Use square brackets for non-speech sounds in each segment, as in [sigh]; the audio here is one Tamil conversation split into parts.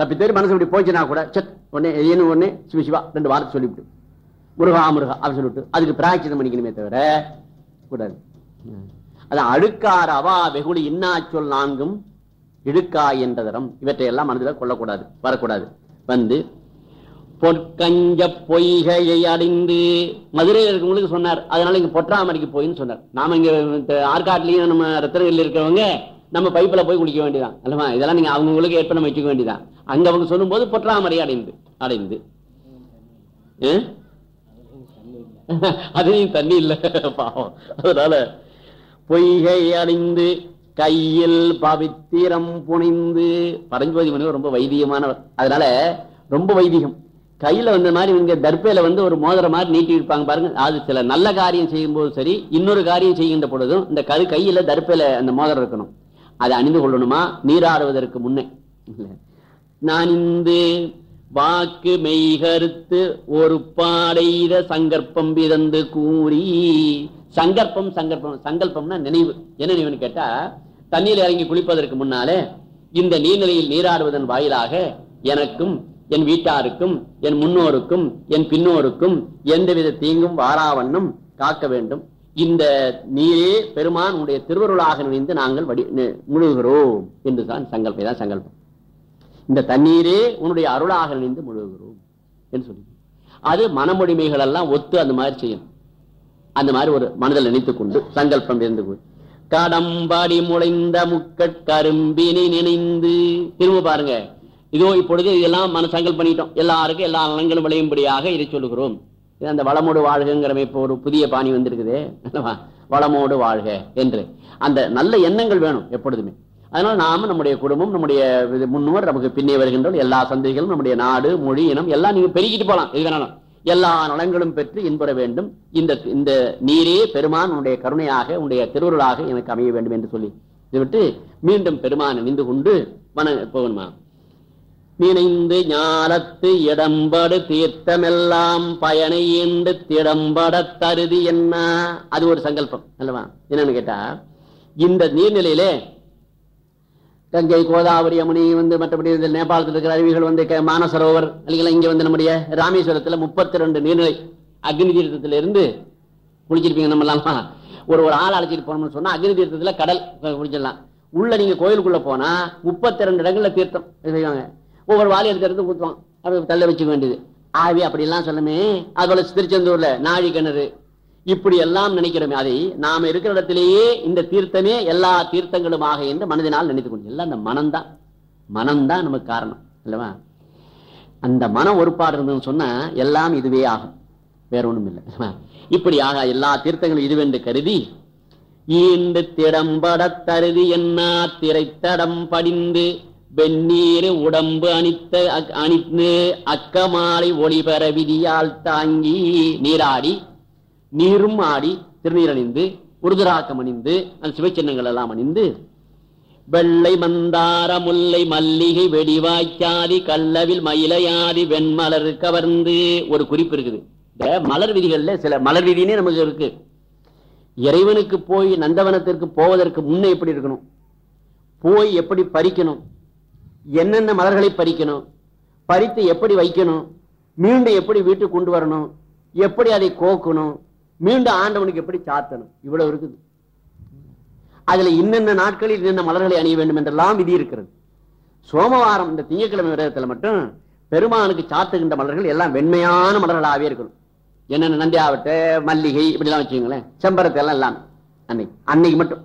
தப்பி தேடி மனசு இப்படி போச்சுன்னா கூட சட் ஒன்னே ஏன்னு ஒன்னே சிவ சிவா ரெண்டு வார்த்தை சொல்லிவிட்டு. முருகா முருகா அப்படின்னு சொல்லிட்டு அதுக்கு பிராய்ச்சிதம் பண்ணிக்கணுமே தவிர கூடாது. அதான் அழுக்கார் அவா வெகுளி இன்னா சொல் நான்கும் இழுக்கா என்றதரம் இவற்றை எல்லாம் மனதில் கொள்ளக்கூடாது வரக்கூடாது. வந்து பொற்கஞ்ச பொய்கையை அடைந்து மதுரையில் இருக்கவங்களுக்கு சொன்னார். அதனால இங்க பொற்றாமரைக்கு போயின்னு சொன்னார். நாம இங்க ஆற்காட்டிலையும் நம்ம ரத்தனகிரியில் இருக்கிறவங்க நம்ம பைப்பில் போய் குளிக்க வேண்டியதான் அல்லவா? இதெல்லாம் நீங்க அவங்களுக்கு ஏற்ப வச்சுக்க வேண்டியதான் அங்க அவங்க சொல்லும்போது பொற்றாமரை அடைந்து அடைந்து? அதையும் தண்ணி இல்ல பாவம். அதனால பொய்கை அணிந்து கையில் பவித்திரம் புனிந்து பரஞ்சோதி மனிதர் ரொம்ப வைதிகமானவர். அதனால ரொம்ப வைதிகம். கையில வந்த மாதிரி இங்க தர்பையில வந்து ஒரு மோதிர மாதிரி நீட்டி இருப்பாங்க பாருங்க. அது சில நல்ல காரியம் செய்யும் போது சரி இன்னொரு காரியம் செய்கின்ற பொழுதும் இந்த கரு கையில தர்பையில அந்த மோதிரம் இருக்கணும். அதை அணிந்து கொள்ளணுமா? நீராடுவதற்கு முன்னே. நான் இந்த வாக்கு மெய்கருத்து ஒரு பாடைத சங்கற்பம் விதந்து கூறி சங்கற்பம் சங்கற்பம் சங்கல்பம்னா நினைவு. என்ன நினைவுன்னு கேட்டா தண்ணீர் இறங்கி குளிப்பதற்கு முன்னாலே இந்த நீர்நிலையில் நீராடுவதன் வாயிலாக எனக்கும் என் வீட்டாருக்கும் என் முன்னோருக்கும் என் பின்னோருக்கும் எந்தவித தீங்கும் வாராவண்ணம் காக்க வேண்டும். இந்த நீரே பெருமான் உடைய திருவருளாக நினைந்து நாங்கள் வடி முழுகிறோம் என்று தான் சங்கல்பம் தான் சங்கல்பம். இந்த தண்ணீரே உன்னுடைய அருளாக நினைந்து முழுகிறோம் என்று சொல்லி அது மனமுடிமைகள் எல்லாம் ஒத்து அந்த மாதிரி செய்யணும். அந்த மாதிரி ஒரு மனதில் நினைத்துக் கொண்டு சங்கல்பம் இருந்து கடம்பாடி முளைந்த முக்கட்கரும்பினை நினைந்து. திரும்ப பாருங்க. இதோ இப்பொழுது இதெல்லாம் மன சங்கல் பண்ணிட்டோம். எல்லாருக்கும் எல்லா நலங்களும் விளையும்படியாக இதை சொல்லுகிறோம். அந்த வளமோடு வாழ்கங்கிற இப்போ ஒரு புதிய பாணி வந்திருக்குதே அல்லவா? வளமோடு வாழ்க என்று. அந்த நல்ல எண்ணங்கள் வேணும் எப்பொழுதுமே. அதனால நாம நம்முடைய குடும்பம் நம்முடைய முன்னோர் நமக்கு பின்னே வருகின்றோம் எல்லா சந்தைகளும் நம்முடைய நாடு மொழி இனம் எல்லாம் நீங்க பெருகிட்டு போகலாம் இது வேணாலும் எல்லா நலங்களும் பெற்று இன்புற வேண்டும். இந்த இந்த நீரே பெருமான் உன்னுடைய கருணையாக உன்னுடைய திருவுருளாக எனக்கு அமைய வேண்டும் என்று சொல்லி. இது விட்டு மீண்டும் பெருமான் நின்று கொண்டு மன போகணுமா? நினைந்து ஞாலத்து இடம்படு தீர்த்தமெல்லாம் பயனை ஈண்டு திடம்பட தருதி என்ன? அது ஒரு சங்கல்பம் அல்லவா? என்னன்னு கேட்டா இந்த நீர்நிலையிலே கங்கை கோதாவரி யமுனி வந்து மற்றபடி இந்த நேபாளத்தில் இருக்கிற அருவிகள் வந்து மானசரோவர் இல்லைங்களா இங்க வந்து நம்முடைய ராமேஸ்வரத்தில் முப்பத்தி ரெண்டு நீர்நிலை அக்னி தீர்த்தத்தில் இருந்து குளிச்சிருப்பீங்க நம்ம எல்லாம். ஒரு ஒரு ஆள் அழைச்சிட்டு போனோம்னு சொன்னா அக்னி தீர்த்தத்தில் கடல் குளிச்சிடலாம். உள்ள நீங்க கோயிலுக்குள்ள போனா முப்பத்தி ரெண்டு இடங்கள்ல தீர்த்தம். செய்வாங்க? ஒவ்வொரு வாலி எடுத்து எடுத்து ஊத்துவான். அப்படி தள்ள வச்சுக்க வேண்டியது. ஆவி அப்படி எல்லாம் சொல்லுமே அதுபோல திருச்செந்தூர்ல நாழி கிணறு. இப்படி எல்லாம் நினைக்கிறோமே அதை நாம இருக்கிற இடத்திலேயே இந்த தீர்த்தமே எல்லா தீர்த்தங்களுமாக என்று மனதினால் நினைத்துக் கொண்டு எல்லாம் அந்த மனம்தான். மனம்தான் நமக்கு காரணம் இல்லவா அந்த மனம் ஒருபாடு இருந்ததுன்னு சொன்னா எல்லாம் இதுவே ஆகும். வேற ஒண்ணும் இல்லை இப்படி ஆக எல்லா தீர்த்தங்களும் இதுவென்று கருதி ஈண்டு திடம்பட தருதி என்ன திரைத்தடம் படிந்து வெந்நீர் உடம்பு அணித்த அக்- அணித்து அக்கமாலை ஒளிபெற விதியால் தாங்கி நீராடி நீரும் ஆடி திருநீர் அணிந்து உருதுராக்கம் அணிந்து அந்த சிவச்சின்னங்கள் எல்லாம் அணிந்து வெள்ளை மந்தார முல்லை மல்லிகை வெடிவாய்க்காதி கல்லவில் மயிலையாதி வெண்மலர் கவர்ந்து ஒரு குறிப்பு இருக்குது. இந்த மலர் விதிகள்ல சில மலர் விதினே நமக்கு இருக்கு. இறைவனுக்கு போய் நந்தவனத்திற்கு போவதற்கு முன்னே எப்படி இருக்கணும்? போய் எப்படி பறிக்கணும்? என்னென்ன மலர்களை பறிக்கணும்? பறித்து எப்படி வைக்கணும்? மீண்டும் எப்படி வீட்டுக்கு கொண்டு வரணும்? எப்படி அதை கோக்கணும்? மீண்டும் ஆண்டவனுக்கு எப்படி சாத்தணும்? இவ்வளவு இருக்குது. அதுல இன்னென்ன நாட்களில் இன்னென்ன மலர்களை அணிய வேண்டும் என்றெல்லாம் விதி இருக்கிறது. சோமவாரம் இந்த திங்கட்கிழமை விரதத்துல மட்டும் பெருமானுக்கு சாத்துகின்ற மலர்கள் எல்லாம் வெண்மையான மலர்களாகவே இருக்கணும். என்னென்ன நந்தி ஆவட்ட மல்லிகை இப்படிலாம் வச்சுக்கோங்களேன். செம்பரத்தை எல்லாம் எல்லாம் அன்னைக்கு அன்னைக்கு மட்டும்.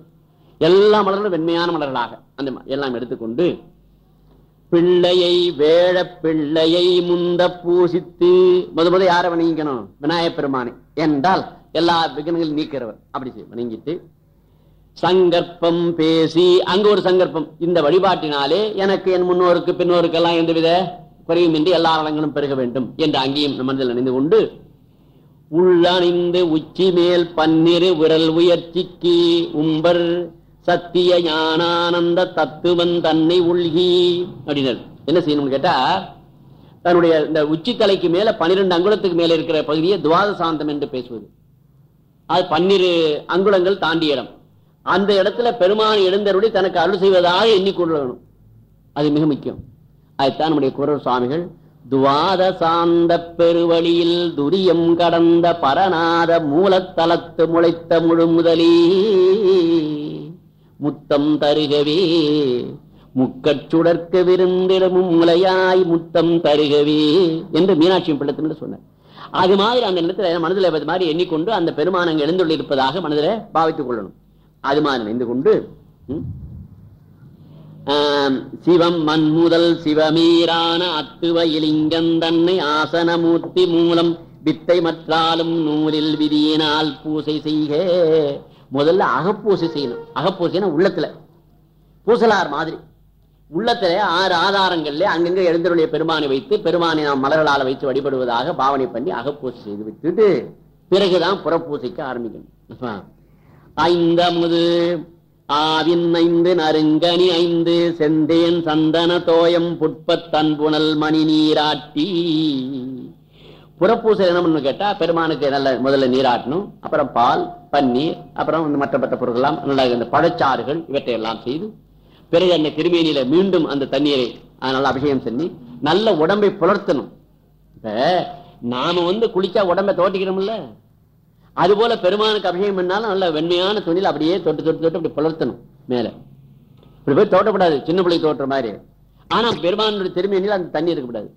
எல்லா மலர்களும் வெண்மையான மலர்களாக. அந்த எல்லாம் எடுத்துக்கொண்டு பிள்ளையை வேழ பிள்ளையை முந்த பூசித்து முத முத யாரை வணங்கிக்கணும்? விநாயக பெருமானை. என்றால் எல்லா விகனங்களும் நீக்கிறவர். அப்படி வணங்கிட்டு சங்கற்பம் பேசி அங்க ஒரு சங்கற்பம். இந்த வழிபாட்டினாலே எனக்கு என் முன்னோருக்கு பின்னோருக்கெல்லாம் எந்தவித குறையுமின்றி எல்லா நலங்களும் பெருக வேண்டும் என்று அங்கேயும் மனதில் நினைந்து கொண்டு உள்ளணிந்து உச்சி மேல் பன்னிரு விரல் உயர்ச்சிக்கு உம்பர் சத்திய ஞானானந்த தத்துவன் தன்னை உள்கி. அப்படின்னாரு. என்ன செய்யணும்னு கேட்டா தன்னுடைய இந்த உச்சி தலைக்கு மேல பன்னிரெண்டு அங்குலத்துக்கு மேல இருக்கிற பகுதியை துவாதசாந்தம் என்று பேசுவது. அது பன்னிரு அங்குலங்கள் தாண்டிய இடம். அந்த இடத்துல பெருமான் எழுந்தருடைய தனக்கு அருள் செய்வதாக எண்ணிக்கொள்ளணும். அது மிக முக்கியம். அதுதான் நம்முடைய குரல் சுவாமிகள் துவாத சாந்த பெருவழியில் துரியம் கடந்த பரநாத மூலத்தலத்து முளைத்த முழு முதலீ முத்தம் தருகவே. முக்கச்சுடர்க்க விருந்திடமும் முலையாய் முத்தம் தருகவே என்று மீனாட்சி பிள்ளத்தின்னு சொன்னார். அது மாதிரி அந்த நேரத்தில் மனதில் மாதிரி எண்ணிக்கொண்டு அந்த பெருமான் எழுந்துள்ள இருப்பதாக மனதில் பாவித்துக் கொள்ளணும். அது மாதிரி நினைந்து கொண்டு சிவம் மண் முதல் சிவமீரான அத்துவ தன்னை ஆசனமூர்த்தி மூலம் வித்தை மற்றாலும் நூலில் விதியினால் பூசை செய்க. முதல்ல அகப்பூசை செய்யணும். அகப்பூசைனா உள்ளத்துல. பூசலார் மாதிரி. உள்ளத்துல ஆறு ஆதாரங்கள்ல அங்கங்க எழுந்தருடைய பெருமானை வைத்து பெருமானை நாம் மலர்களால் வைத்து வழிபடுவதாக பாவனை பண்ணி அகப்பூசை செய்து விட்டுட்டு பிறகுதான் புறப்பூசைக்கு ஆரம்பிக்கணும். ஐந்தமுது ஆவின் ஐந்து நறுங்கனி ஐந்து செந்தேன் சந்தன தோயம் புட்பத்தன்புணல் மணி நீராட்டி புறப்பூசை என்னம்னு கேட்டா பெருமானுக்கு நல்ல முதல்ல நீராட்டணும் அப்புறம் பால் பன்னீர் அப்புறம் இந்த மற்ற மற்ற பொருட்கள்லாம் நல்லா இந்த பழச்சாறுகள் இவற்றை எல்லாம் செய்து பிறகு அந்த திருமேனியில மீண்டும் அந்த தண்ணீரை நல்லா அபிஷேகம் பண்ணி நல்ல உடம்பை புலர்த்தணும். இப்ப நாம வந்து குளிச்சா உடம்பை தோட்டிக்கிறோம்ல. அது போல பெருமானுக்கு அபிஷேகம் பண்ணாலும் நல்ல வெண்மையான துணியில் அப்படியே தொட்டு தொட்டு தொட்டு அப்படி புலர்த்தணும் மேல. இப்படி போய் தோட்டக்கூடாது சின்ன பிள்ளை தோட்டுற மாதிரி. ஆனா பெருமானுடைய திருமேனியில் அந்த தண்ணி இருக்கக்கூடாது.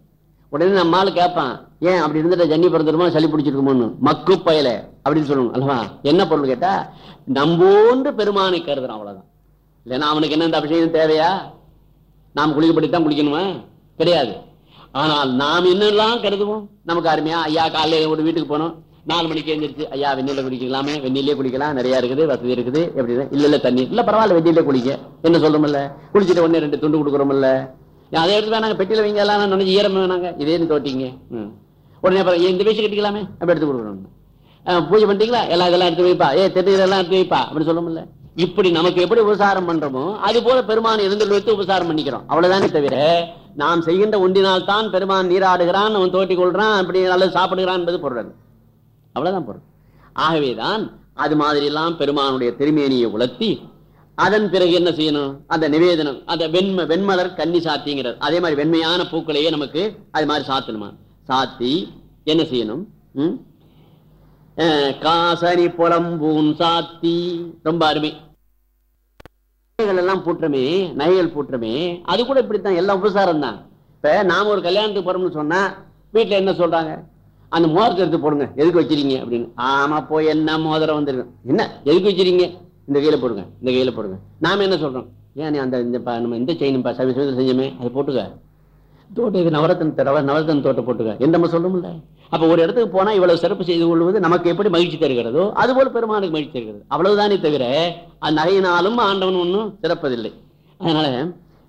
உடனே நம்ம ஆள் கேட்பான் ஏன் அப்படி இருந்துட்டு ஜன்னி பிறந்துருமா சளி பிடிச்சிருக்குமோன்னு. மக்கு பயல அப்படின்னு சொல்லணும் அல்லவா? என்ன பொருள் கேட்டா நம்போன்று பெருமானை கருதுறான் அவ்வளவுதான். இல்லைன்னா அவனுக்கு என்ன இந்த அபிஷேகம் தேவையா? நாம் குளிக்கப்படித்தான் குளிக்கணுமா? கிடையாது. ஆனால் நாம் என்னெல்லாம் கருதுவோம்? நமக்கு அருமையா ஐயா காலையில ஒரு வீட்டுக்கு போனோம் நாலு மணிக்கு எழுந்திரிச்சு ஐயா வெண்ணில குளிக்கலாமே வெந்நீர்லயே குளிக்கலாம் நிறைய இருக்குது வசதி இருக்குது. எப்படி இல்ல இல்ல தண்ணி. இல்ல பரவாயில்ல வெந்நீர்ல குளிக்க என்ன சொல்றோம்ல குளிச்சுட்டு ஒன்னு ரெண்டு துண்டு கொடுக்குறோம்ல அதை எடுத்து வேணாங்க பெட்டியில் வைங்க எல்லாம் நினைச்சு ஈரம் வேணாங்க இதே தோட்டிங்க. உடனே அப்புறம் இந்த வேஷம் கட்டிக்கலாமே? அப்படி எடுத்து கொடுக்குறோம் பூஜை பண்ணிட்டீங்களா? எல்லாம் இதெல்லாம் எடுத்து வைப்பா. ஏ தெட்டு இதெல்லாம் எடுத்து வைப்பா. அப்படின்னு சொல்ல முடியல இப்படி நமக்கு எப்படி உபசாரம் பண்றோமோ அது போல பெருமான் இருந்து வைத்து உபசாரம் பண்ணிக்கிறோம். அவ்வளவுதானே தவிர நாம் செய்கின்ற ஒன்றினால் தான் பெருமான் நீராடுகிறான் அவன் தோட்டி கொள்றான் அப்படி நல்லது சாப்பிடுகிறான் என்பது பொருள் அவ்வளவுதான் பொருள். ஆகவேதான் அது மாதிரி எல்லாம் பெருமானுடைய திருமேனியை உலர்த்தி அதன் பிறகு என்ன செய்யணும்? அந்த நிவேதனம் அந்த வெண்ம வெண்மலர் கன்னி சாத்திங்கிறார். அதே மாதிரி வெண்மையான பூக்களையே நமக்கு அது மாதிரி சாத்தணுமா? சாத்தி என்ன செய்யணும்? ம்? காசனி புலம்பூன் சாத்தி. ரொம்ப அருமை. எல்லாம் பூட்டுறமே நகைகள் பூட்டுறமே அது கூட இப்படித்தான் எல்லாம் உபசாரம் தான் இப்ப நாம ஒரு கல்யாணத்துக்கு போறோம்னு சொன்னா வீட்டுல என்ன சொல்றாங்க? அந்த மோதிரத்தை எடுத்து போடுங்க. எதுக்கு வச்சிருக்கீங்க? அப்படின்னு. ஆமா போய் என்ன மோதிரம் வந்துருக்கு? என்ன? எதுக்கு வச்சிருக்கீங்க? இந்த கையில் போடுங்க இந்த கையில் போடுங்க. நாம் என்ன சொல்கிறோம் ஏன் நீ அந்த இந்த நம்ம இந்த செயின் சவி செஞ்சோமே அதை போட்டுக்க. தோட்ட இது நவரத்தன் தடவை நவரத்தன் தோட்டம் போட்டுக்க. எந்த நம்ம சொல்லும்ல. அப்போ ஒரு இடத்துக்கு போனால் இவ்வளவு சிறப்பு செய்து கொள்வது நமக்கு எப்படி மகிழ்ச்சி தருகிறதோ அதுபோல் பெருமானுக்கு மகிழ்ச்சி தருகிறது. அவ்வளவுதானே தவிர அந்த நகையினாலும் ஆண்டவன் ஒன்றும் சிறப்பதில்லை. அதனால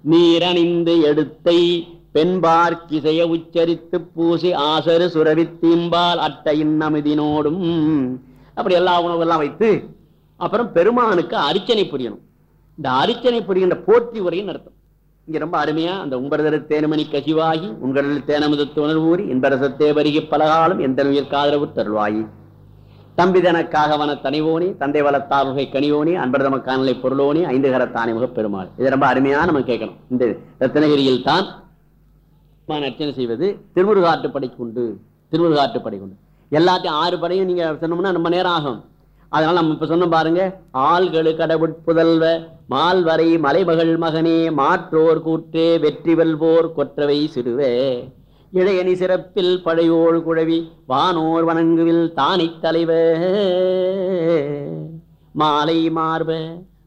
நீரணிந்து எடுத்தை பெண்பார்க்கிசைய உச்சரித்து பூசி ஆசரு சுரவி தீம்பால் அட்டையின் நமிதினோடும் அப்படி எல்லா உணவெல்லாம் வைத்து அப்புறம் பெருமானுக்கு அர்ச்சனை புரியணும். இந்த அர்ச்சனை புரிகின்ற போற்றி உரையின் அர்த்தம். இங்க ரொம்ப அருமையா அந்த உம்பரதரு தேனமணி கசிவாகி உங்களில் தேனமுது உணர்வூறி இன்பரசத்தே வருகி பலகாலம் எந்த உயிர் காதரவு தருவாயி தம்பிதனக்காக வன தனிவோனி தந்தை வளத்தார்கை கனிவோனி அன்பரதம காணலை பொருளோனி ஐந்து கரத்தானி முக பெருமாள். இது ரொம்ப அருமையா நம்ம கேட்கணும். இந்த ரத்னகிரியில் தான் அர்ச்சனை செய்வது. திருமுருகாட்டு படைக்கு உண்டு. திருமுருகாட்டு படைக்கு உண்டு. எல்லாத்தையும் ஆறு படையும் நீங்க சொன்னோம்னா ரொம்ப நேரம் ஆகும். அதனால நம்ம இப்ப சொன்னோம் பாருங்க ஆள்களு கடவுட்புதல்வ மால்வரை மலைமகள் மகனே மாற்றோர் கூற்றே வெற்றி வெல்வோர் கொற்றவை சிறுவே. இளையணி சிறப்பில் பழையோள் குழவி வானோர் வணங்குவில் தானித் தலைவ. மாலை மார்ப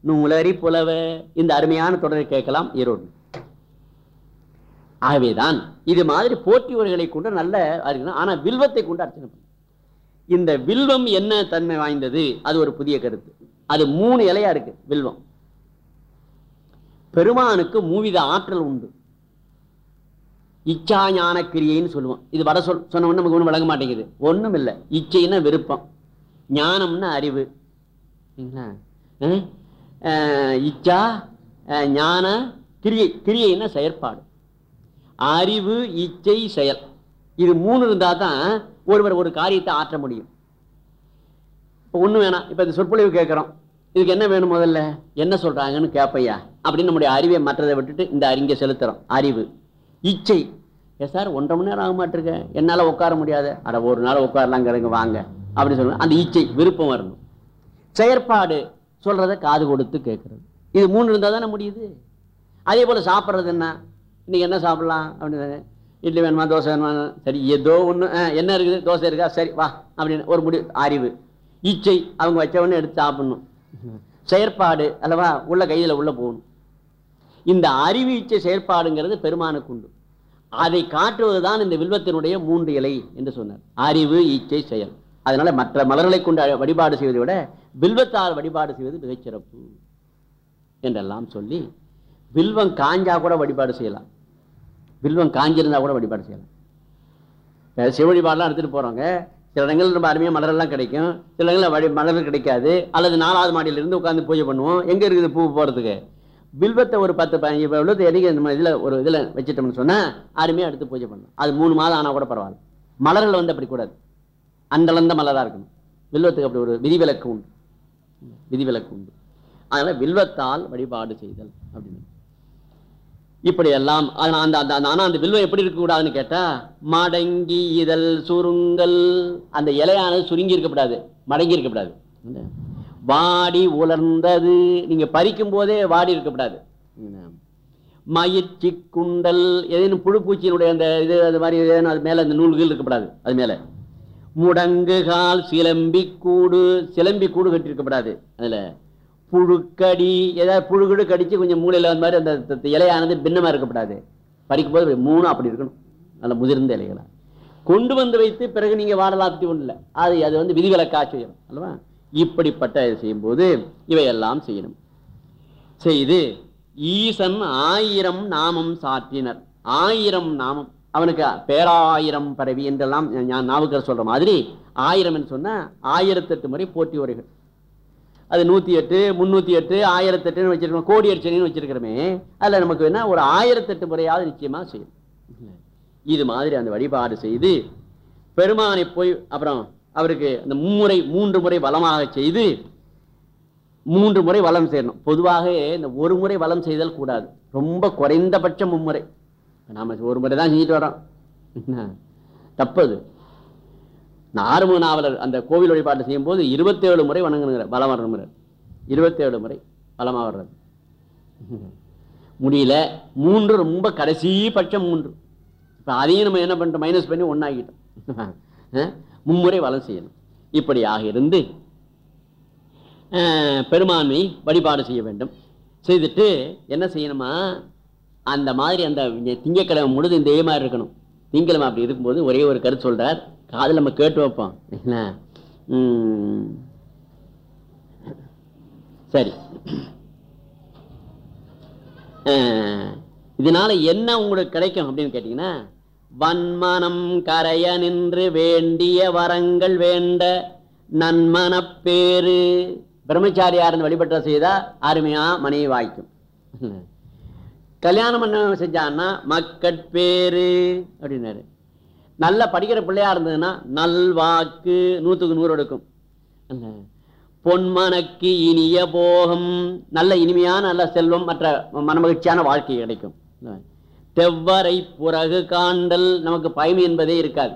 நூலரி புலவ. இந்த அருமையான தொடரை கேட்கலாம் ஈரோடு. ஆகவேதான் இது மாதிரி போற்றியவர்களை கொண்டு நல்ல அறிக்கணும் ஆனா வில்வத்தை கொண்டு அர்ச்சனை இந்த வில்வம் என்ன தன்மை வாய்ந்தது? அது ஒரு புதிய கருத்து. அது மூணு இலையா இருக்கு வில்வம். பெருமானுக்கு மூவித ஆற்றல் உண்டு. இச்சா ஞான கிரியைன்னு சொல்லுவோம். இது வட சொல் சொன்ன உடனே நமக்கு ஒன்றும் வழங்க மாட்டேங்குது. ஒண்ணும் இல்லை. இச்சைன்னா விருப்பம். ஞானம்னா அறிவு. சரிங்களா? இச்சா அஹ், ஞான கிரியை கிரியைன்னா செயற்பாடு. அறிவு இச்சை செயல். இது மூணு இருந்தால் தான் ஒருவர் ஒரு காரியத்தை ஆற்ற முடியும். இப்போ ஒன்று வேணாம். இப்போ இந்த சொற்பொழிவு கேட்குறோம். இதுக்கு என்ன வேணும் முதல்ல? என்ன சொல்கிறாங்கன்னு கேட்பையா அப்படின்னு நம்முடைய அறிவை மற்றதை விட்டுட்டு இந்த அறிங்க செலுத்துகிறோம் அறிவு. இச்சை. ஏ சார் ஒன்றரை மணி நேரம் ஆக மாட்டிருக்கேன் என்னால் உட்கார முடியாது. அட ஒரு நாள் உட்காரலாங்கிறங்க வாங்க. அப்படின்னு சொல்லுங்க. அந்த இச்சை விருப்பம் வரணும். செயற்பாடு சொல்கிறத காது கொடுத்து கேட்குறது. இது மூணு இருந்தால் தானே முடியுது? அதே போல் சாப்பிட்றது என்ன? இன்னைக்கு என்ன சாப்பிட்லாம்? அப்படின்னு இட்லி வேணுமா தோசை வேணுமா? சரி ஏதோ ஒன்று என்ன இருக்குது? தோசை இருக்கா? சரி வா அப்படின்னு ஒரு முடி அறிவு இச்சை அவங்க வச்சவொடனே எடுத்து சாப்பிடணும். செயற்பாடு அல்லவா உள்ள கையில் உள்ளே போகணும். இந்த அறிவு இச்சை செயற்பாடுங்கிறது பெருமானுக்கு உண்டு. அதை காட்டுவதுதான் இந்த வில்வத்தினுடைய மூன்று இலை என்று சொன்னார். அறிவு இச்சை செயல். அதனால மற்ற மலர்களை கொண்டு வழிபாடு செய்வதை விட வில்வத்தால் வழிபாடு செய்வது மிகச்சிறப்பு என்றெல்லாம் சொல்லி வில்வம் காஞ்சா கூட வழிபாடு செய்யலாம். வில்வம் காஞ்சிருந்தா கூட வழிபாடு செய்யலாம். இப்ப சிவ போகிறவங்க சில இடங்களில் ரொம்ப அருமையாக மலரெல்லாம் கிடைக்கும். சில இடங்களில் வழி மலர் கிடைக்காது. அல்லது நாலாவது மாடியில இருந்து உட்காந்து பூஜை பண்ணுவோம். எங்கே இருக்குது பூ போகிறதுக்கு வில்வத்தை ஒரு பத்து பதினஞ்சு விழுவத்தை எதுக்கு நம்ம இதில் ஒரு இதில் வச்சுட்டோம்னு சொன்னால் அருமையாக எடுத்து பூஜை பண்ணணும். அது மூணு மாதம் ஆனால் கூட பரவாயில்ல. மலர்கள் வந்து அப்படி கூடாது. அந்தளந்த மலராக இருக்கணும். வில்வத்துக்கு அப்படி ஒரு விதிவிலக்கு உண்டு. விதிவிலக்கு உண்டு. அதனால் வில்வத்தால் வழிபாடு செய்தல் அப்படின்னு. இப்படி எல்லாம் அந்த அந்த அந்த- ஆனா அந்த வில்வம் எப்படி இருக்க கூடாதுன்னு கேட்டா மடங்கி இதழ் சுருங்கல். அந்த இலையானது சுருங்கி இருக்கக்கூடாது மடங்கி இருக்கக்கூடாது வாடி உலர்ந்தது நீங்க பறிக்கும் போதே வாடி இருக்கக்கூடாது. மயிற்சி குண்டல் ஏதேனும் புழுப்பூச்சியினுடைய அந்த இது அது மாதிரி ஏதேனும் அது மேலே அந்த நூல்கள் இருக்கக்கூடாது அது மேலே. முடங்குகால் சிலம்பி கூடு சிலம்பி கூடு கட்டியிருக்கப்படாது அதில். புழுக்கடி ஏதாவது புழுகடு கடிச்சு கொஞ்சம் மூளையில் அந்த மாதிரி அந்த இலையானது பின்னமாக இருக்கப்படாது. பறிக்கும் போது மூணும் அப்படி இருக்கணும். நல்ல முதிர்ந்த இலைகளாக கொண்டு வந்து வைத்து பிறகு நீங்கள் வாடலாம் ஒன்றும் இல்லை. அது அது வந்து விதிவிலக்காக செய்யணும். அல்லவா? இப்படிப்பட்ட இது செய்யும்போது இவையெல்லாம் செய்யணும். செய்து ஈசன் ஆயிரம் நாமம் சாற்றினர். ஆயிரம் நாமம். அவனுக்கு பேராயிரம் பரவி என்றெல்லாம் ஞா- நாவுக்கர் சொல்ற மாதிரி ஆயிரம் சொன்ன ஆயிரத்தெட்டு முறை போட்டி உரைகள் அது நூத்தி எட்டு முன்னூத்தி எட்டு ஆயிரத்தெட்டுன்னு வச்சுருக்கோம் வச்சிருக்கோம் கோடி அடிச்சனின்னு வச்சிருக்கிறோமே. அதில் நமக்கு என்ன? ஒரு ஆயிரத்தெட்டு முறையாவது நிச்சயமா செய்யும் இது மாதிரி அந்த வழிபாடு செய்து பெருமானை போய் அப்புறம் அவருக்கு அந்த மும்முறை மூன்று முறை வளமாக செய்து மூன்று முறை வளம் செய்யணும். பொதுவாக இந்த ஒரு முறை வளம் செய்தல் கூடாது. ரொம்ப குறைந்தபட்சம் மும்முறை. நாம ஒரு முறை தான் செஞ்சுட்டு வரோம் என்ன? நான் ஆறுமுக நாவலர் அந்த கோவில் வழிபாடு செய்யும் போது இருபத்தேழு முறை வணங்குங்கிற பலம் வரணுங்கிற இருபத்தேழு முறை பலமாக வர்றது. முடியல மூன்று ரொம்ப கடைசி பட்சம் மூன்று. இப்போ அதையும் நம்ம என்ன பண்ணிட்டோம் மைனஸ் பண்ணி ஒன்றாகிட்டோம் மும்முறை வளம் செய்யணும். இப்படியாக இருந்து பெருமான்மை வழிபாடு செய்ய வேண்டும். செய்துட்டு என்ன செய்யணுமா? அந்த மாதிரி அந்த திங்கக்கிழமை முழுது இந்த மாதிரி இருக்கணும். திங்கக்கிழமை அப்படி இருக்கும்போது ஒரே ஒரு கருத்து சொல்றார். காதில் நம்ம கேட்டு வைப்போம். என்ன? உம், சரி. இதனால என்ன உங்களுக்கு கிடைக்கும் அப்படின்னு கேட்டீங்கன்னா வன்மனம் கரைய நின்று வேண்டிய வரங்கள் வேண்ட நன்மனப்பேறு பிரம்மச்சாரியாரன் வழிபட்ட செய்தா அருமையா மனைவி வாய்க்கும். கல்யாணம் பண்ண செஞ்சான்னா மக்கட்பேறு அப்படின்னாரு. நல்ல படிக்கிற பிள்ளையா இருந்ததுன்னா நல்வாக்கு நூற்றுக்கு நூறு எடுக்கும். அந்த பொன்மனக்கு இனிய போகம். நல்ல இனிமையான நல்ல செல்வம் மற்ற மனமகிழ்ச்சியான வாழ்க்கை கிடைக்கும். தெவ்வரை புறகு காண்டல். நமக்கு பயமை என்பதே இருக்காது.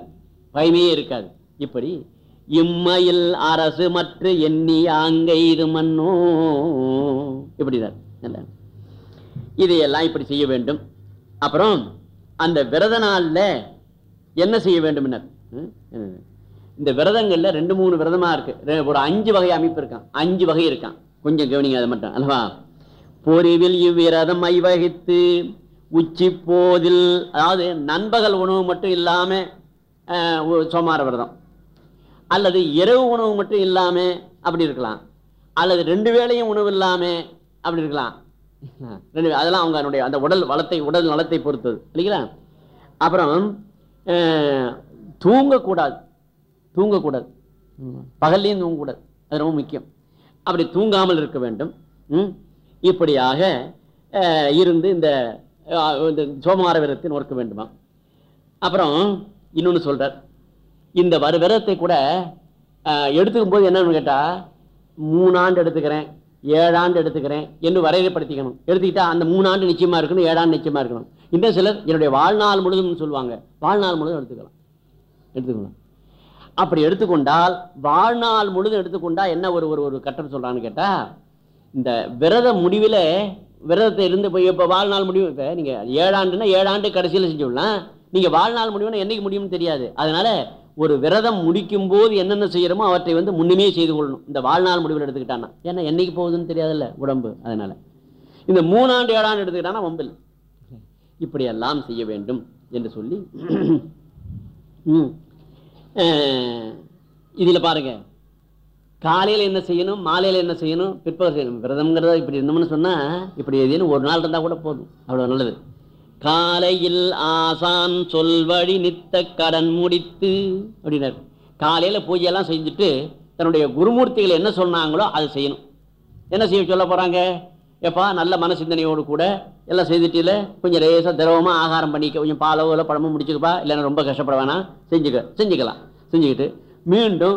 பயமையே இருக்காது. இப்படி இம்மையில் அரசு மற்ற எண்ணி ஆங்கை இது மன்னோ. இப்படிதான். இதையெல்லாம் இப்படி செய்ய வேண்டும். அப்புறம் அந்த விரத நாளில் என்ன செய்ய வேண்டும் இந்த விரதங்கள்ல ரெண்டு மூணு விரதமா இருக்கு. ரெ- ஒரு அஞ்சு வகை அமைப்பு இருக்கான். அஞ்சு வகை இருக்கான். கொஞ்சம் கவனிங்க அதை மட்டும். அல்லவா? பொறிவில் இவ்விரதம் ஐவகித்து உச்சி போதில் அதாவது நண்பகல் உணவு மட்டும் இல்லாம சோமார விரதம். அல்லது இரவு உணவு மட்டும் இல்லாம அப்படி இருக்கலாம். அல்லது ரெண்டு வேளையும் உணவு இல்லாம அப்படி இருக்கலாம். ரெண்டு அதெல்லாம் அவங்க அதனுடைய அந்த உடல் வளத்தை உடல் நலத்தை பொறுத்தது. இல்லைங்களா? அப்புறம் தூங்கக்கூடாது. தூங்கக்கூடாது. பகல்லையும் தூங்கக்கூடாது. அது ரொம்ப முக்கியம். அப்படி தூங்காமல் இருக்க வேண்டும். ம்? இப்படியாக இருந்து இந்த சோமார இந்த விரதத்தை நோக்க வேண்டுமா? அப்புறம் இன்னொன்று சொல்கிறார் இந்த வரு விரதத்தை கூட எடுத்துக்கும் போது என்னன்னு கேட்டால் மூணாண்டு எடுத்துக்கிறேன் ஏழாண்டு எடுத்துக்கிறேன் என்று வரையறைப்படுத்திக்கணும். எடுத்துக்கிட்டால் அந்த மூணாண்டு நிச்சயமாக இருக்கணும் ஏழாண்டு நிச்சயமாக இருக்கணும். இன்னும் சிலர் என்னுடைய வாழ்நாள் முழுதும்னு சொல்லுவாங்க. வாழ்நாள் முழுதும் எடுத்துக்கலாம். எடுத்துக்கலாம். அப்படி எடுத்துக்கொண்டால் வாழ்நாள் முழுதும் எடுத்துக்கொண்டா என்ன ஒரு ஒரு ஒரு கட்டம் சொல்கிறான்னு கேட்டால் இந்த விரத முடிவில் விரதத்தை இருந்து போய் இப்போ வாழ்நாள் முடிவு இப்போ நீங்கள் ஏழாண்டுன்னா ஏழாண்டு கடைசியில் செஞ்சுடலாம் நீங்கள் வாழ்நாள் முடிவுன்னா என்றைக்கு முடியும்னு தெரியாது. அதனால் ஒரு விரதம் முடிக்கும் போது என்னென்ன செய்கிறோமோ அவற்றை வந்து முன்னுமே செய்து கொள்ளணும். இந்த வாழ்நாள் முடிவில் எடுத்துக்கிட்டான்னா. ஏன்னா என்னைக்கு போகுதுன்னு தெரியாதுல்ல உடம்பு. அதனால். இந்த மூணாண்டு ஏழாண்டு எடுத்துக்கிட்டான்னா வம்பில்லை இப்படியெல்லாம் செய்ய வேண்டும் என்று சொல்லி [clears throat] இதில் பாருங்க. காலையில் என்ன செய்யணும் மாலையில் என்ன செய்யணும் பிற்பகல் செய்யணும். விரதம்ங்கிறத இப்படி இருந்தோம்னு சொன்னால் இப்படி எதுன்னு ஒரு நாள் இருந்தால் கூட போதும். அவ்வளோ நல்லது. காலையில் ஆசான் சொல்வழி நித்த கடன் முடித்து அப்படின்னாரு. காலையில் பூஜையெல்லாம் செஞ்சுட்டு தன்னுடைய குருமூர்த்திகள் என்ன சொன்னாங்களோ அதை செய்யணும். என்ன செய்ய சொல்ல போகிறாங்க எப்பா நல்ல மன சிந்தனையோடு கூட எல்லாம் செய்துட்டில கொஞ்சம் லேசாக திரவமாக ஆகாரம் பண்ணிக்க கொஞ்சம் பாலோ இல்லை பழமோ முடிச்சுக்கப்பா இல்லைன்னா ரொம்ப கஷ்டப்பட வேணாம் செஞ்சுக்க செஞ்சுக்கலாம் செஞ்சுக்கிட்டு மீண்டும்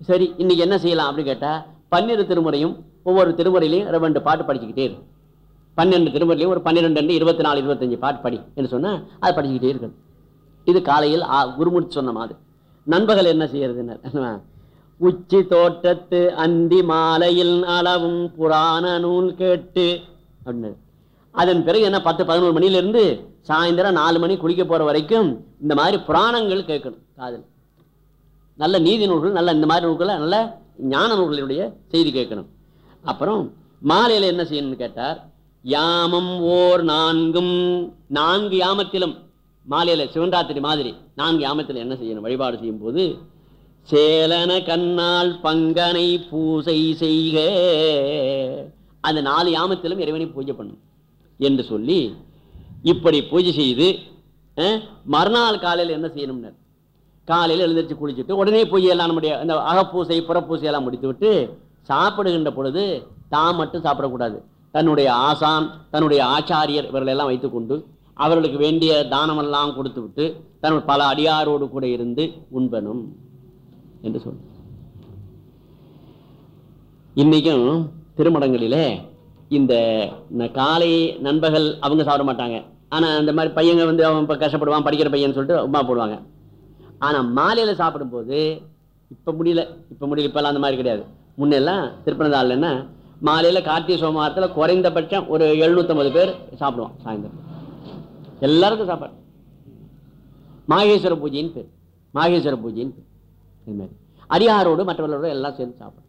சரி இன்றைக்கி என்ன செய்யலாம் அப்படின்னு கேட்டால் பன்னிரு திருமுறையும் ஒவ்வொரு திருமுறையிலையும் ரெண்டு பாட்டு படிச்சுக்கிட்டே இரு. பன்னெண்டு திருமுறையிலையும் ஒரு பன்னிரெண்டு ரெண்டு இருபத்தி நாலு இருபத்தஞ்சி பாட்டு படி என்று சொன்னால் அதை படிச்சுக்கிட்டே இருக்கணும் இது காலையில் ஆ- சொன்ன மாதிரி. நண்பர்கள் என்ன செய்யறதுன்னு உச்சி தோட்டத்து அந்தி மாலையில் அளவும் புராண நூல் கேட்டு. அப்படின்னு. அதன் பிறகு என்ன பத்து பதினோரு மணிலேருந்து சாயந்தரம் நாலு மணி குளிக்க போகிற வரைக்கும் இந்த மாதிரி புராணங்கள் கேட்கணும் காதல். நல்ல நீதி நூல்கள் நல்ல இந்த மாதிரி நூல்களை நல்ல ஞான நூல்களுடைய செய்தி கேட்கணும். அப்புறம் மாலையில் என்ன செய்யணும்னு கேட்டார்? யாமம் ஓர் நான்கும் நான்கு யாமத்திலும். மாலையில் சிவன்ராத்திரி மாதிரி நான்கு யாமத்தில் என்ன செய்யணும்? வழிபாடு செய்யும் போது சேலன கண்ணால் பங்கனை பூசை செய்க. அந்த நாலு யாமத்திலும் இறைவனை பூஜை பண்ணும் என்று சொல்லி இப்படி பூஜை செய்து மறுநாள் காலையில் என்ன செய்யணும்னர்? காலையில் எழுந்திரிச்சு குளிச்சுட்டு உடனே பூஜை எல்லாம் நம்முடைய அந்த அகப்பூசை புறப்பூசை எல்லாம் முடித்து விட்டு சாப்பிடுகின்ற பொழுது தான் மட்டும் சாப்பிடக்கூடாது. தன்னுடைய ஆசான் தன்னுடைய ஆச்சாரியர் இவர்களெல்லாம் வைத்துக்கொண்டு அவர்களுக்கு வேண்டிய தானமெல்லாம் கொடுத்து விட்டு தன் பல அடியாரோடு கூட இருந்து உண்பனும். என்று சொல். இன்னைக்கும் திருமடங்களிலே இந்த காலை நண்பகல் அவங்க சாப்பிட மாட்டாங்க. ஆனா அந்த மாதிரி பையங்க வந்து அவன் இப்போ கஷ்டப்படுவான் படிக்கிற பையன் சொல்லிட்டு உமா போடுவாங்க. ஆனா மாலையில சாப்பிடும்போது இப்ப முடியல இப்போ முடியல இப்போல்லாம் அந்த மாதிரி கிடையாது. முன்னெல்லாம் திருப்பனதாலன்னா மாலையில் மாலையில கார்த்திகை சோமவாரத்துல குறைந்தபட்சம் ஒரு 750 பேர் சாப்பிடுவான் சாயந்தரம். எல்லாருக்கும் சாப்பாடு. மாகேஸ்வர பூஜைன்னு பேர். மாகேஸ்வர பூஜைன்னு பேர். இதுமாரி அரியாரோடு அடியாரோடு மற்றவர்களோடு எல்லாம் சேர்ந்து சாப்பிடணும்.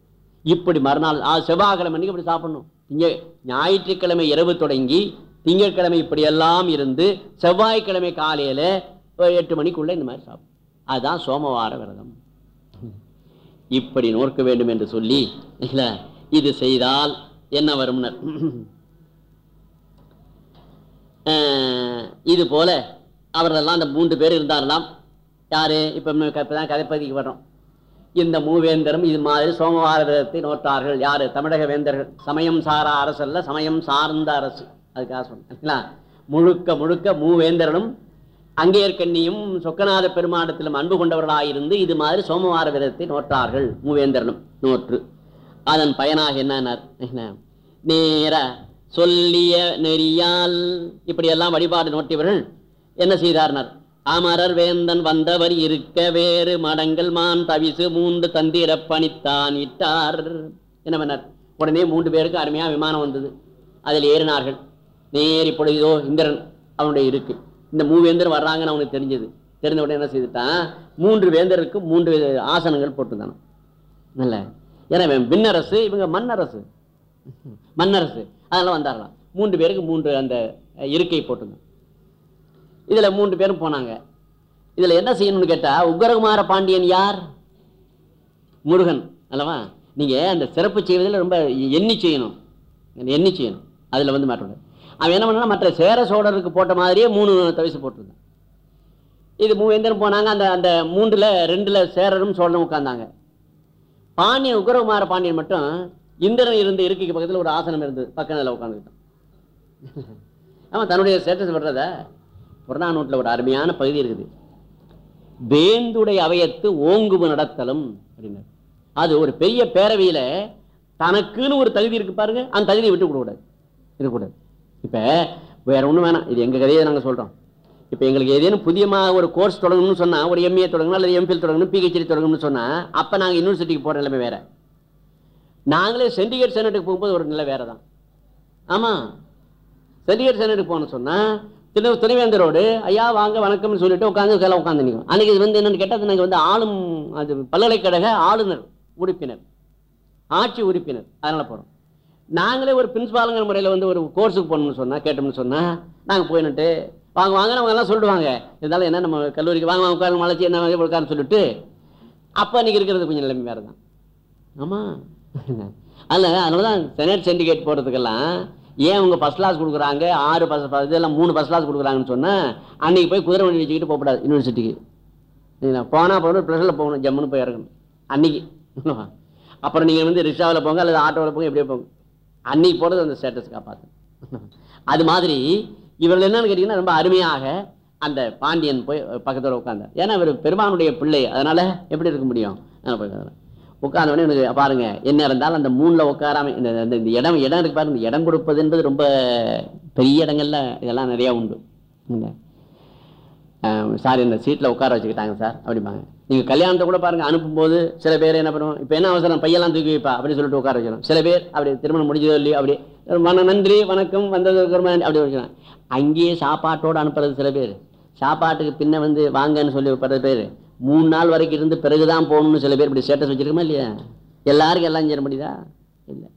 இப்படி மறுநாள் ஆ, செவ்வாய்க்கிழமை அன்னைக்கு இப்படி சாப்பிடணும். திங்க ஞாயிற்றுக்கிழமை இரவு தொடங்கி திங்கட்கிழமை இப்படி எல்லாம் இருந்து செவ்வாய்க்கிழமை காலையில் ஒரு எட்டு மணிக்குள்ளே இந்த மாதிரி சாப்பிடும் அதுதான் சோமவார விரதம். இப்படி நோக்க வேண்டும் என்று சொல்லி இல்லை இது செய்தால் என்ன வரும்னர்? இது போல அவர்களெல்லாம் அந்த மூன்று பேர் இருந்தாரெல்லாம் யார்? இப்போ இப்போ தான் கதைப்பதிக்கு வர்றோம். இந்த மூவேந்தரும் இது மாதிரி சோமவார விரதத்தை நோட்டார்கள் யாரு? தமிழக வேந்தர்கள். சமயம் சாரா அரசு அல்ல சமயம் சார்ந்த அரசு. அதுக்காக சொன்னா முழுக்க முழுக்க மூவேந்தர்களும் அங்கேயர்கண்ணியும் சொக்கநாத பெருமாடத்திலும் அன்பு கொண்டவர்களாயிருந்து இது மாதிரி சோமவார விரதத்தை நோட்டார்கள் மூவேந்தரனும் நோற்று. அதன் பயனாக என்னன்னார்? என்ன? நேர சொல்லிய நெறியால் இப்படியெல்லாம் வழிபாடு நோட்டியவர்கள் என்ன செய்தார்னார்? அமரர் வேந்தன் வந்தவர் இருக்க வேறு மடங்கள் மான் தவிசு மூன்று தந்திர பணித்தான் இட்டார். என்ன பண்ணார் உடனே மூன்று பேருக்கு அருமையாக விமானம் வந்தது. அதில் ஏறினார்கள். நேர் இப்பொழுதோ இந்திரன் அவனுடைய இருக்கு. இந்த மூவேந்தர் வர்றாங்கன்னு அவனுக்கு தெரிஞ்சது. தெரிஞ்ச உடனே என்ன செய்துட்டான்? மூன்று வேந்தருக்கு மூன்று ஆசனங்கள் போட்டுருந்தானோ நல்ல. ஏன்னா இவன் விண்ணரசு இவங்க மன்னரசு. மன்னரசு. அதெல்லாம் வந்தாரலாம் மூன்று பேருக்கு மூன்று அந்த இருக்கை போட்டிருந்தான் இதில் மூன்று பேரும் போனாங்க. இதில் என்ன செய்யணும்னு கேட்டால் உக்ரகுமார பாண்டியன் யார்? முருகன் அல்லவா? நீங்கள் அந்த சிறப்பு செய்வதில் ரொம்ப எண்ணி செய்யணும். எண்ணி செய்யணும். அதில் வந்து மாற்றம் அவன் என்ன பண்ணா மற்ற சேர சோழருக்கு போட்ட மாதிரியே மூணு தவிசு போட்டிருந்தான். இது மூவேந்தரும் போனாங்க? அந்த அந்த மூன்றில் ரெண்டில் சேரரும் சோழரும் உட்காந்தாங்க பாண்டியன் உக்ரகுமார பாண்டியன் மட்டும் இந்திரன் இருந்த இருக்கைக்கு பக்கத்தில் ஒரு ஆசனம் இருந்தது. பக்கத்தில் உட்காந்துக்கிட்டான் ஆமாம் தன்னுடைய ஸ்டேட்டஸ் வர்றத புறநானூட்டில் ஒரு அருமையான பகுதி இருக்குது. வேந்துடைய அவையத்து ஓங்குவு நடத்தலும் அப்படின்னாரு. அது ஒரு பெரிய பேரவையில் தனக்குன்னு ஒரு தகுதி இருக்கு பாருங்க அந்த தகுதியை விட்டு கொடுக்கூடாது இருக்கக்கூடாது. இப்போ வேற ஒன்றும் வேணாம். இது எங்கள் கதையை நாங்கள் சொல்கிறோம் இப்போ எங்களுக்கு ஏதேனும் புதியமாக ஒரு கோர்ஸ் தொடங்கணும்னு சொன்னால் ஒரு எம்ஏ தொடங்கணும் அல்லது எம்பிஎல் தொடங்கணும் பிஹெச்டி தொடங்கணும்னு சொன்னால் அப்போ நாங்கள் யூனிவர்சிட்டிக்கு போகிற நிலைமை வேறு. நாங்களே சென்டிகேட் செனட்டுக்கு போகும்போது ஒரு நிலை வேறு தான் ஆமாம் சென்டிகேட் செனட்டுக்கு போகணும்னு சொன்னால் திரு துணைவேந்தரோடு ஐயா வாங்க வணக்கம்னு சொல்லிட்டு உட்காந்து சில உட்காந்து நிற்கும். அன்னைக்கு இது வந்து என்னென்னு கேட்டால் நாங்கள் வந்து ஆளும் அது பல்கலைக்கழக ஆளுநர் உறுப்பினர் ஆட்சி உறுப்பினர் அதனால் போகிறோம் நாங்களே ஒரு பிரின்ஸ்பாலுங்கிற முறையில் வந்து ஒரு கோர்ஸுக்கு போகணும்னு சொன்னால் கேட்டோம்னு சொன்னால் நாங்கள் போயின்னுட்டு வாங்க வாங்க அவங்க எல்லாம் சொல்லிடுவாங்க இருந்தாலும் என்ன நம்ம கல்லூரிக்கு வாங்க வாங்க மலைச்சி என்ன உட்காருன்னு சொல்லிட்டு அப்போ அன்றைக்கி இருக்கிறது கொஞ்சம் நிலைமை வேறு [laughs] தான் ஆமாம் அதில் அதனால தான் செனட் சென்டிகேட் போகிறதுக்கெல்லாம் ஏன் அவங்க ஃபஸ்ட் கிளாஸ் கொடுக்குறாங்க? ஆறு பஸ் இதெல்லாம் மூணு ஃபஸ்ட் கிளாஸ் கொடுக்குறாங்கன்னு சொன்னால் அன்னைக்கு போய் குதிரை வண்டி வச்சுக்கிட்டு போகக்கூடாது யூனிவர்சிட்டிக்கு சரிங்களா? போனால் போகணும் ப்ரெஷரில் போகணும் ஜம்முன்னு போய் இறங்கணும். அன்னைக்கு. [laughs] அப்புறம் நீங்கள் வந்து ரிக்ஷாவில் போங்க அல்லது ஆட்டோவில் போங்க எப்படியே போங்க. அன்னைக்கு போகிறது அந்த ஸ்டேட்டஸ் காப்பாற்றும் [laughs] அது மாதிரி இவர்கள் என்னன்னு கேட்டிங்கன்னா ரொம்ப அருமையாக அந்த பாண்டியன் போய் பக்கத்தில் உட்காந்தார் ஏன்னா இவர் பெருமானுடைய பிள்ளை. அதனால் எப்படி இருக்க முடியும்? போய் உட்கார்ந்த உடனே எனக்கு பாருங்க என்ன இருந்தாலும் அந்த மூணுல உட்காராம இந்த இந்த- இந்த இடம் இடம் இருக்கு பாருங்க இடம் கொடுப்பது என்பது ரொம்ப பெரிய இடங்கள்ல இதெல்லாம் நிறையா உண்டு. இந்த, சார் இந்த சீட்டில் உட்கார வச்சுக்கிட்டாங்க சார் அப்படிம்பாங்க. நீங்கள் கல்யாணத்தை கூட பாருங்க அனுப்பும்போது சில பேர் என்ன பண்ணுவோம் இப்போ என்ன அவசரம் பையெல்லாம் தூக்கி வைப்பா அப்படின்னு சொல்லிட்டு உட்கார வச்சிடும் சில பேர் அப்படி திருமணம் முடிஞ்சதோ இல்லையோ அப்படி மன நன்றி வணக்கம் வந்தது ரொம்ப நன்றி, அப்படி வச்சுக்கலாம் அங்கேயே சாப்பாட்டோடு அனுப்புறது சில பேர். சாப்பாட்டுக்கு பின்ன வந்து வாங்கன்னு சொல்லி படுற பேர். மூணு நாள் வரைக்கும் இருந்து பிறகுதான் போகணும்னு சில பேர் இப்படி ஸ்டேட்டஸ் வச்சிருக்கோமா இல்லையா? எல்லாருக்கும் எல்லாம் சேர முடியுதா இல்லை.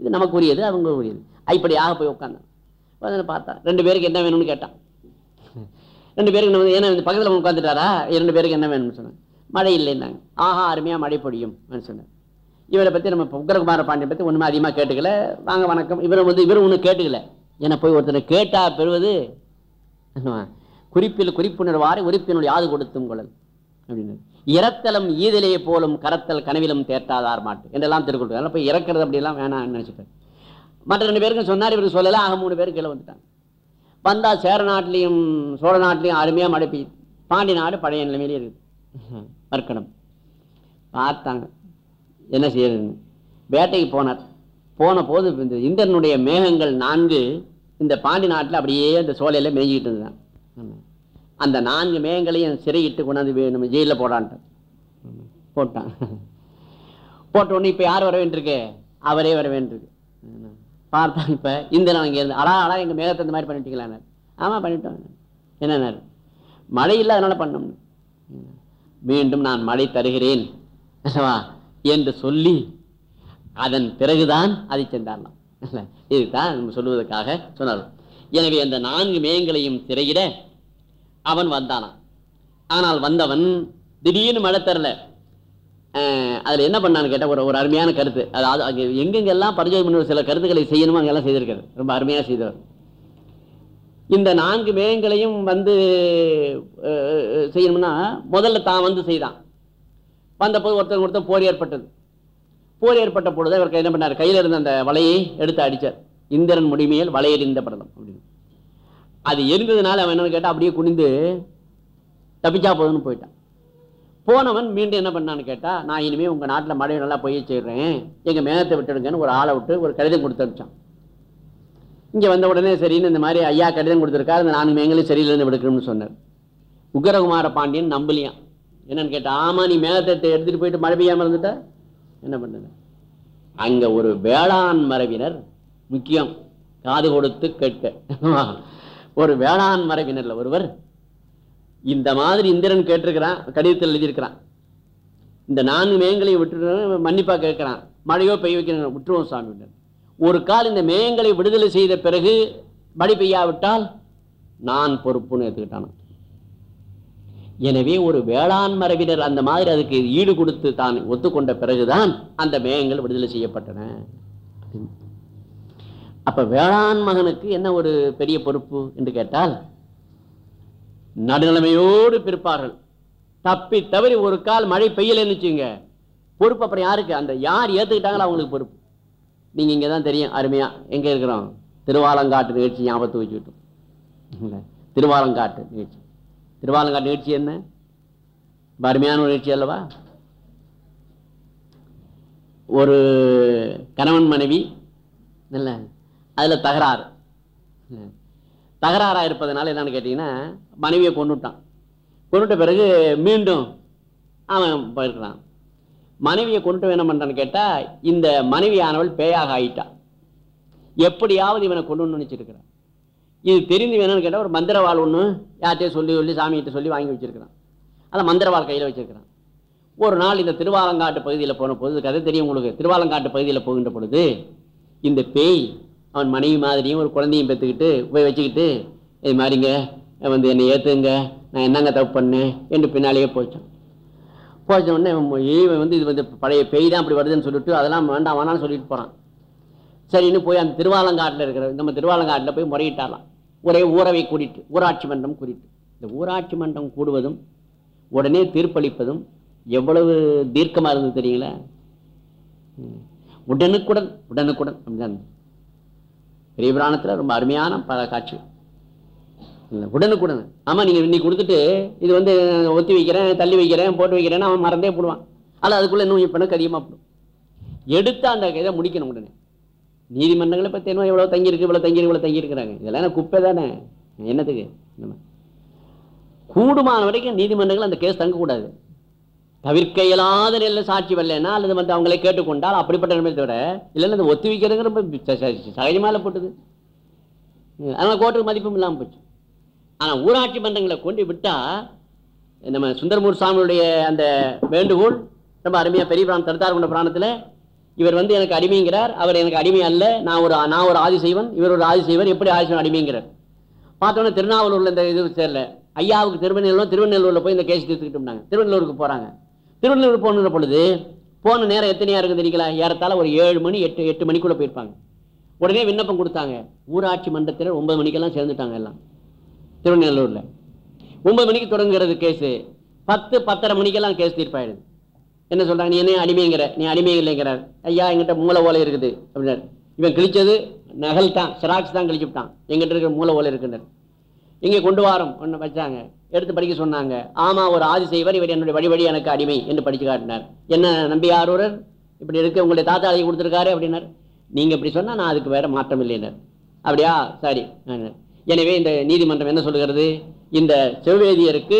இது நமக்கு உரியது அவங்களுக்கு உரியது இப்படியாக போய் உட்காந்தான் வந்து பார்த்தா ரெண்டு பேருக்கு என்ன வேணும்னு கேட்டான். ரெண்டு பேருக்கு என்ன ஏன்னா இந்த பக்கத்தில் உட்காந்துட்டாரா இரண்டு பேருக்கு என்ன வேணும்னு சொன்னாங்க மழை இல்லைன்னாங்க. ஆஹா அருமையாக மழை பொழியும் சொன்னார். இவரை பற்றி நம்ம உக்ரகுமார பாண்டியன் பற்றி ஒன்றுமே அதிகமாக கேட்டுக்கல. வாங்க வணக்கம். இவரை வந்து இவரும் ஒன்றும் கேட்டுக்கல. ஏன்னா போய் ஒருத்தனை கேட்டா பெறுவது குறிப்பில் குறிப்புணர்வாறு உறுப்பினுடைய யாது கொடுத்தும் குழல். அப்படின்னு. இறத்தலம் ஈதலையே போலும் கரத்தல் கனவிலும் தேட்டாதார் மாட்டு. என்றெல்லாம் திருக்குறள். அப்போ போய் இறக்கிறது அப்படிலாம் வேணாம்னு நினச்சிட்டேன் மற்ற ரெண்டு பேருக்கும் சொன்னார் இவருக்கு சொல்லல. ஆக மூணு பேர் கீழே வந்துட்டாங்க. வந்தால் சேர நாட்டிலையும் சோழ நாட்டிலையும் அருமையாக மழை பெய்யுது. பாண்டி நாடு பழைய நிலைமையிலே இருக்குது. மறுக்கணும். பார்த்தாங்க. என்ன செய்யறதுன்னு வேட்டைக்கு போனார். போன போது இந்த இந்திரனுடைய மேகங்கள் நான்கு இந்த பாண்டி நாட்டில் அப்படியே அந்த சோலையில் மேய்ஞ்சிக்கிட்டு இருந்தான் அந்த நான்கு மேகங்களையும் சிறையிட்டு கொண்டாந்து வேணும் நம்ம ஜெயிலில் போடான்ட்டு. போட்டான். போட்ட உடனே இப்போ யார் வர வேண்டியிருக்கு அவரே வர வேண்டியிருக்கு பார்த்தா இப்போ இந்திரன் இங்கே இருந்து அடா அடா எங்கள் மேகத்தை இந்த மாதிரி பண்ணிட்டீங்களான்னார் ஆமாம் பண்ணிட்டோம். என்னன்னாரு மழை இல்லை அதனால் பண்ணோம்னு மீண்டும் நான் மழை தருகிறேன். அல்லவா? என்று சொல்லி அதன் பிறகுதான் அதை சென்றாரலாம் இதுதான் நம்ம சொல்லுவதற்காக சொன்னார் எனவே அந்த நான்கு மேகங்களையும் திரையிட அவன் வந்தானான் ஆனால் வந்தவன் திடீர்னு மழை தரல. அதில் என்ன பண்ணான்னு கேட்டால் ஒரு ஒரு அருமையான கருத்து. அதாவது அங்கே எங்கெங்கெல்லாம் பரிச்சயம் பண்ண சில கருத்துக்களை செய்யணுமோ அங்கெல்லாம் செய்திருக்காரு. ரொம்ப அருமையாக செய்தவர். இந்த நான்கு மேகங்களையும் வந்து செய்யணும்னா முதல்ல தான் வந்து செய்தான். வந்தபோது ஒருத்தர் ஒருத்தர் போர் ஏற்பட்டது. போர் ஏற்பட்ட பொழுது இவருக்கு என்ன பண்ணார்? கையில் இருந்த அந்த வலையை எடுத்து அடித்தார் இந்திரன் முடிமையில் வலையறிந்த படலம் அப்படின்னு. அது எரிந்ததுனால அவன் என்னன்னு கேட்டால் அப்படியே குனிந்து தப்பிச்சா போதும்னு போயிட்டான். போனவன் மீண்டும் என்ன பண்ணான்னு கேட்டால் நான் இனிமேல் உங்கள் நாட்டில் மழை நல்லா போய் செய்கிறேன் எங்கள் மேகத்தை விட்டுடுங்கன்னு ஒரு ஆளை விட்டு ஒரு கடிதம் கொடுத்து அனுப்பிச்சான். இங்கே வந்த உடனே சரின்னு இந்த மாதிரி ஐயா கடிதம் கொடுத்துருக்காரு இந்த நான்கு மேகங்களையும் சரியில்லைன்னு விடுக்கணும்னு சொன்னார். உக்ரகுமார பாண்டியன் நம்பலியான் என்னன்னு கேட்டால் ஆமா நீ மேகத்தை எடுத்துட்டு போயிட்டு மழை பெய்யாமல் இருந்துட்ட? என்ன பண்ணுது? அங்கே ஒரு வேளாண் மரபினர் முக்கியம். காது கொடுத்து கேட்க. ஒரு வேளாண் மரபினர்ல ஒருவர் இந்த மாதிரி இந்திரன் கேட்டிருக்கிறான் கடிதத்தில் எழுதியிருக்கிறான். இந்த நான்கு மேகங்களையும் விட்டு மன்னிப்பா கேட்கிறான். மழையோ பெய்ய வைக்கிற விட்டுருவோம் சாமி ஒரு கால் இந்த மேகங்களை விடுதலை செய்த பிறகு மழை பெய்யாவிட்டால் நான் பொறுப்புன்னு எடுத்துக்கிட்டானான் எனவே ஒரு வேளாண் மரபினர் அந்த மாதிரி அதுக்கு ஈடு கொடுத்து தான் ஒத்துக்கொண்ட பிறகுதான் அந்த மேகங்கள் விடுதலை செய்யப்பட்டன. அப்ப வேளாண் மகனுக்கு என்ன ஒரு பெரிய பொறுப்பு என்று கேட்டால் நடுநிலைமையோடு பிற்பார்கள் தப்பி தவறி ஒரு கால் மழை பெய்யலைன்னு வச்சுங்க பொறுப்பு அப்புறம் யாருக்கு? அந்த யார் ஏற்றுக்கிட்டாங்களோ அவங்களுக்கு பொறுப்பு. நீங்கள் இங்கே தான் தெரியும் அருமையாக எங்கே இருக்கிறோம்? திருவாலங்காட்டு நிகழ்ச்சி ஞாபகத்து வச்சுக்கிட்டோம் இல்லை திருவாலங்காட்டு நிகழ்ச்சி. திருவாலங்காட்டு நிகழ்ச்சி என்ன? அருமையான ஒரு நிகழ்ச்சி அல்லவா? ஒரு கணவன் மனைவி இல்லை அதில் தகராறு. தகராறாக இருப்பதனால என்னன்னு கேட்டிங்கன்னா மனைவியை கொண்டுட்டான் கொண்டுட்ட பிறகு மீண்டும் அவன் போயிருக்கிறான். மனைவியை கொண்டு என்ன பண்ணுறான்னு கேட்டால் இந்த மனைவியானவள் பேயாக ஆயிட்டான். எப்படியாவது இவனை கொண்டு நினைச்சிருக்கிறான். இது தெரிந்து வேணும்னு கேட்டால் ஒரு மந்திரவாள் ஒன்று யார்கிட்டயும் சொல்லி சொல்லி சாமிகிட்ட சொல்லி வாங்கி வச்சிருக்கிறான். அதை மந்திரவாள் கையில் வச்சிருக்கிறான். ஒரு நாள் இந்த திருவாலங்காட்டு பகுதியில் போன பொழுது கதை தெரியும் உங்களுக்கு திருவாலங்காட்டு பகுதியில் போகின்ற பொழுது இந்த பேய் அவன் மனைவி மாதிரியும் ஒரு குழந்தையும் பெற்றுக்கிட்டு போய் வச்சுக்கிட்டு இது மாதிரிங்க வந்து என்னை ஏற்றுங்க நான் என்னங்க தப்பு பண்ணேன்? என்று பின்னாலேயே போச்சான் போச்ச உடனே இவன் வந்து இது வந்து பழைய பெய் தான் அப்படி வருதுன்னு சொல்லிட்டு அதெல்லாம் வேண்டாம் வேணாம்னு சொல்லிட்டு போகிறான் சரின்னு போய் அந்த திருவாலங்காட்டில் இருக்கிற நம்ம திருவாலங்காட்டில் போய் முறையிட்டாலாம். ஒரே ஊரவை கூடிட்டு ஊராட்சி மன்றம் கூடிட்டு. இந்த ஊராட்சி மன்றம் கூடுவதும் உடனே தீர்ப்பளிப்பதும் எவ்வளவு தீர்க்கமாக இருந்தது தெரியுங்களா? உடனுக்குடன் உடனுக்குடன் அப்படிதான். பெரிய புராணத்தில் ரொம்ப அருமையான பல காட்சி. இல்லை உடனுக்குடன் ஆமாம் நீங்கள் இன்னைக்கு கொடுத்துட்டு இது வந்து ஒத்தி வைக்கிறேன் தள்ளி வைக்கிறேன் போட்டு வைக்கிறேன்னு அவன் மறந்தே போடுவான். அல்ல அதுக்குள்ளே இன்னும் இப்போ அதிகமாக போடும். எடுத்து அந்த இதை முடிக்கணும் உடனே. நீதிமன்றங்களை பற்றி என்ன எவ்வளோ தங்கியிருக்கு இவ்வளோ தங்கி இவ்வளோ தங்கியிருக்கிறாங்க. இதெல்லாம் என்ன குப்பை தானே? என்னத்துக்கு? என்ன கூடுமான வரைக்கும் நீதிமன்றங்கள் அந்த கேஸ் தங்கக்கூடாது. தவிர்க்க இயலாத நிலையில் சாட்சி வரலன்னா அல்லது வந்து அவங்களே கேட்டுக்கொண்டால் அப்படிப்பட்ட நிலைமை தவிர இல்லைன்னா இந்த ஒத்து வைக்கிறதுங்கிற ரொம்ப ச- ச- போட்டது. அதனால கோர்ட்டுக்கு மதிப்பும் இல்லாமல் போச்சு. ஆனால் ஊராட்சி மன்றங்களை கொண்டு விட்டால் நம்ம சுந்தரமூர் சாமியுடைய அந்த வேண்டுகோள் ரொம்ப அருமையாக பெரிய பிராணம் தடுத்தார் கொண்ட பிராணத்தில் இவர் வந்து எனக்கு அடிமைங்கிறார் அவர் எனக்கு அடிமை அல்ல நான் ஒரு நான் ஒரு ஆதிசைவன் இவர் ஒரு ஆதிசைவர் எப்படி ஆதிசைவன் அடிமைங்கிறார். பார்த்தோன்னே திருநாவலூரில் இந்த இது சேரல. ஐயாவுக்கு திருவண்ணூர் திருவண்ணூர்ல போய் இந்த கேஸ் தீர்த்துக்கிட்டோம்னாங்க. திருவண்ணூருக்கு போகிறாங்க திருவண்ணூர் போன பொழுது போன நேரம் எத்தனையா இருக்கு தெரியுங்களா? ஏறத்தாழ ஒரு ஏழு மணி எட்டு எட்டு மணிக்குள்ள போயிருப்பாங்க. உடனே விண்ணப்பம் கொடுத்தாங்க. ஊராட்சி மன்றத்தில் ஒன்பது மணிக்கெல்லாம் சேர்ந்துட்டாங்க எல்லாம். திருவண்ணூர்ல ஒன்பது மணிக்கு தொடங்குறது கேஸு பத்து பத்தரை மணிக்கெல்லாம் கேஸ் தீர்ப்பாயிடுது. என்ன சொல்றாங்க? நீ என்ன அடிமைங்கிற? நீ அடிமை இல்லைங்கிறார். ஐயா எங்கிட்ட மூளை ஓலை இருக்குது அப்படின்னாரு. இவன் கிழிச்சது நகல் தான் சிராக்ஸ் தான் கிழிச்சுட்டான் எங்கிட்ட இருக்கிற மூளை ஓலை இருக்குன்னார். இங்கே கொண்டு வாரம் ஒன்று வச்சாங்க எடுத்து படிக்க சொன்னாங்க. ஆமா ஒரு ஆதிசைவர் இவர் என்னுடைய வழி வழி எனக்கு அடிமை என்று படிச்சு காட்டினார். என்ன நம்பி ஆரூரர் இப்படி இருக்கு உங்களுடைய தாத்தா எழுதி கொடுத்துருக்காரு அப்படின்னார். நீங்க இப்படி சொன்னா நான் அதுக்கு வேற மாற்றம் இல்லைன்னார் அப்படியா? சரி. எனவே இந்த நீதிமன்றம் என்ன சொல்லுகிறது? இந்த செவ்வேதியருக்கு